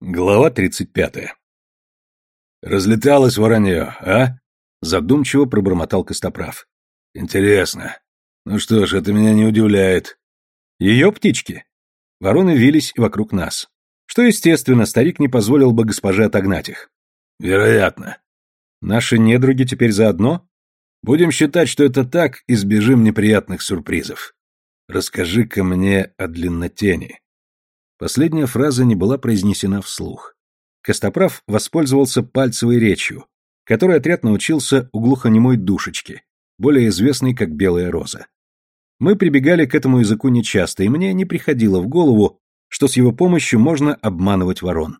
Глава 35. «Разлеталось воронье, а?» — задумчиво пробормотал Костоправ. «Интересно. Ну что ж, это меня не удивляет». «Ее птички?» Вороны вились вокруг нас. Что, естественно, старик не позволил бы госпоже отогнать их. «Вероятно. Наши недруги теперь заодно? Будем считать, что это так, избежим неприятных сюрпризов. Расскажи-ка мне о длиннотени». Последняя фраза не была произнесена вслух. Костоправ воспользовался пальцевой речью, которой отряд научился у глухонемой душечки, более известной как Белая Роза. Мы прибегали к этому языку нечасто, и мне не приходило в голову, что с его помощью можно обманывать ворон.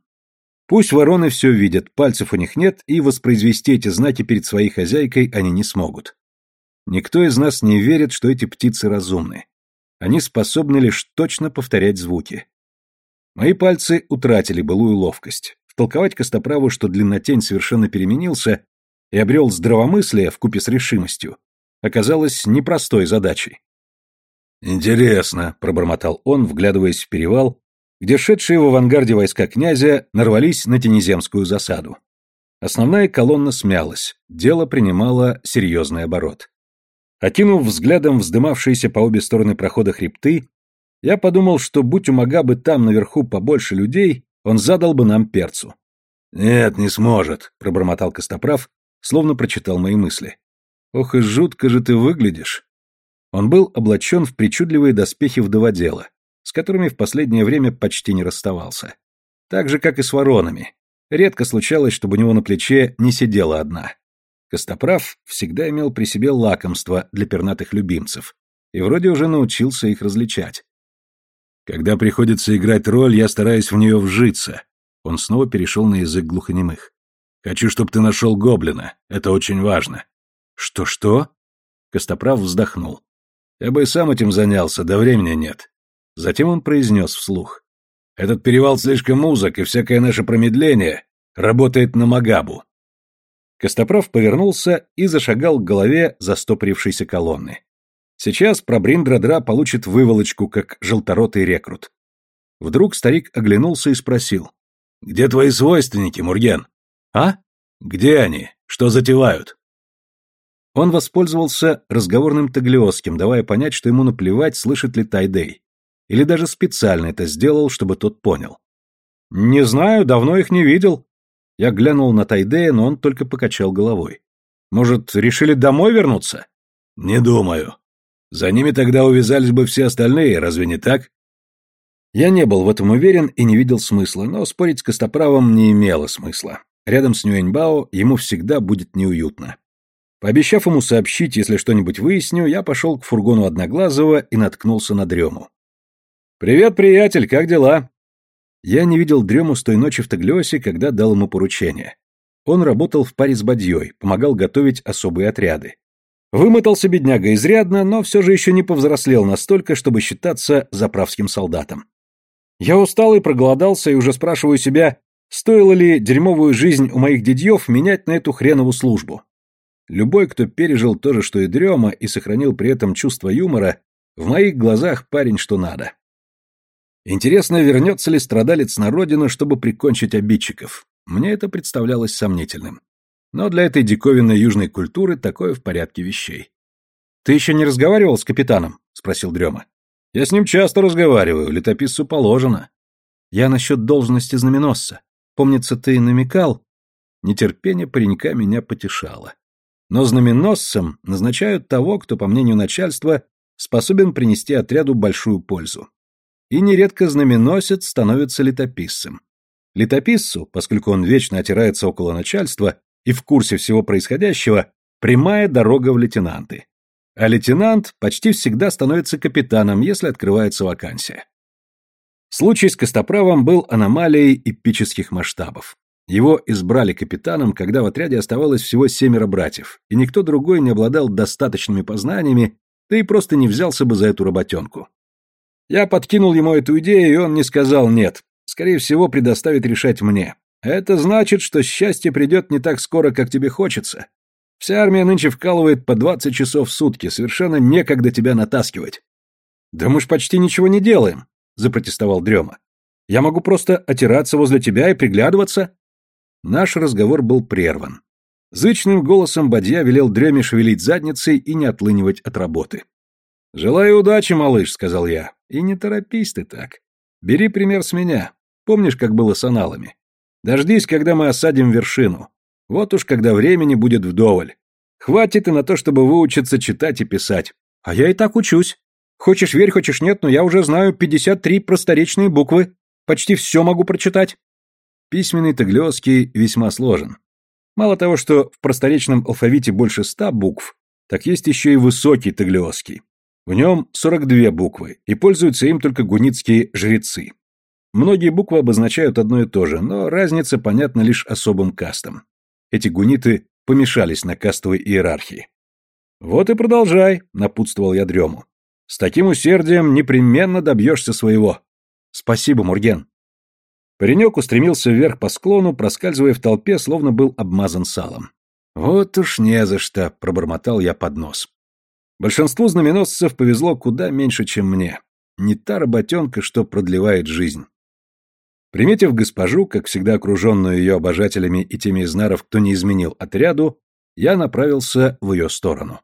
Пусть вороны все видят, пальцев у них нет, и воспроизвести эти знаки перед своей хозяйкой они не смогут. Никто из нас не верит, что эти птицы разумны. Они способны лишь точно повторять звуки. Мои пальцы утратили былую ловкость. Втолковать Костоправу, что длиннотень совершенно переменился и обрел здравомыслие вкупе с решимостью, оказалось непростой задачей. «Интересно», — пробормотал он, вглядываясь в перевал, где шедшие в авангарде войска князя нарвались на тенеземскую засаду. Основная колонна смялась, дело принимало серьезный оборот. Окинув взглядом вздымавшиеся по обе стороны прохода хребты, я подумал, что будь у Магабы там наверху побольше людей, он задал бы нам перцу. «Нет, не сможет», — пробормотал Костоправ, словно прочитал мои мысли. «Ох и жутко же ты выглядишь». Он был облачен в причудливые доспехи вдоводела, с которыми в последнее время почти не расставался. Так же, как и с воронами. Редко случалось, чтобы у него на плече не сидела одна. Костоправ всегда имел при себе лакомство для пернатых любимцев и вроде уже научился их различать. Когда приходится играть роль, я стараюсь в нее вжиться. Он снова перешел на язык глухонемых. Хочу, чтобы ты нашел гоблина. Это очень важно. Что-что? Костоправ вздохнул. Я бы и сам этим занялся, да времени нет. Затем он произнес вслух. Этот перевал слишком узок, и всякое наше промедление работает на Магабу. Костоправ повернулся и зашагал к голове застопорившейся колонны. Сейчас Пробриндра-Дра получит выволочку, как желторотый рекрут. Вдруг старик оглянулся и спросил. «Где твои свойственники, Мурген?» «А? Где они? Что затевают?» Он воспользовался разговорным таглиосским, давая понять, что ему наплевать, слышит ли Тайдей. Или даже специально это сделал, чтобы тот понял. «Не знаю, давно их не видел». Я глянул на Тайдея, но он только покачал головой. «Может, решили домой вернуться?» «Не думаю. За ними тогда увязались бы все остальные, разве не так? Я не был в этом уверен и не видел смысла, но спорить с Костоправом не имело смысла. Рядом с Нюэньбао ему всегда будет неуютно. Пообещав ему сообщить, если что-нибудь выясню, я пошел к фургону Одноглазого и наткнулся на Дрему. «Привет, приятель, как дела?» Я не видел Дрему с той ночи в Таглиосе, когда дал ему поручение. Он работал в паре с Бадьей, помогал готовить особые отряды. Вымотался бедняга изрядно, но все же еще не повзрослел настолько, чтобы считаться заправским солдатом. Я устал и проголодался, и уже спрашиваю себя, стоило ли дерьмовую жизнь у моих дядьев менять на эту хренову службу. Любой, кто пережил то же, что и дрема, и сохранил при этом чувство юмора, в моих глазах парень что надо. Интересно, вернется ли страдалец на родину, чтобы прикончить обидчиков? Мне это представлялось сомнительным. Но для этой диковинной южной культуры такое в порядке вещей. «Ты еще не разговаривал с капитаном?» — спросил Дрема. «Я с ним часто разговариваю, летописцу положено». «Я насчет должности знаменосца. Помнится, ты намекал...» Нетерпение паренька меня потешало. Но знаменосцем назначают того, кто, по мнению начальства, способен принести отряду большую пользу. И нередко знаменосец становится летописцем. Летописцу, поскольку он вечно отирается около начальства, и в курсе всего происходящего, прямая дорога в лейтенанты. А лейтенант почти всегда становится капитаном, если открывается вакансия. Случай с Костоправом был аномалией эпических масштабов. Его избрали капитаном, когда в отряде оставалось всего семеро братьев, и никто другой не обладал достаточными познаниями, да и просто не взялся бы за эту работенку. Я подкинул ему эту идею, и он не сказал «нет». Скорее всего, предоставит решать мне. Это значит, что счастье придет не так скоро, как тебе хочется. Вся армия нынче вкалывает по 20 часов в сутки, совершенно некогда тебя натаскивать. Да мы ж почти ничего не делаем, запротестовал Дрема. Я могу просто отираться возле тебя и приглядываться. Наш разговор был прерван. Зычным голосом Бадья велел дреме шевелить задницей и не отлынивать от работы. «Желаю удачи, малыш», — сказал я. «И не торопись ты так. Бери пример с меня. Помнишь, как было с аналами? Дождись, когда мы осадим вершину. Вот уж когда времени будет вдоволь. Хватит и на то, чтобы выучиться читать и писать. А я и так учусь. Хочешь верь, хочешь нет, но я уже знаю 53 просторечные буквы. Почти все могу прочитать. Письменный таглиосский весьма сложен. Мало того, что в просторечном алфавите больше ста букв, так есть еще и высокий таглиосский. В нем 42 буквы, и пользуются им только гуницкие жрецы. Многие буквы обозначают одно и то же, но разница понятна лишь особым кастам. Эти гуниты помешались на кастовой иерархии. «Вот и продолжай», — напутствовал я дрему. «С таким усердием непременно добьешься своего». «Спасибо, Мурген». Паренек устремился вверх по склону, проскальзывая в толпе, словно был обмазан салом. «Вот уж не за что», — пробормотал я под нос. Большинству знаменосцев повезло куда меньше, чем мне. Не та работенка, что продлевает жизнь. Приметив госпожу, как всегда окруженную ее обожателями и теми из наров, кто не изменил отряду, я направился в ее сторону.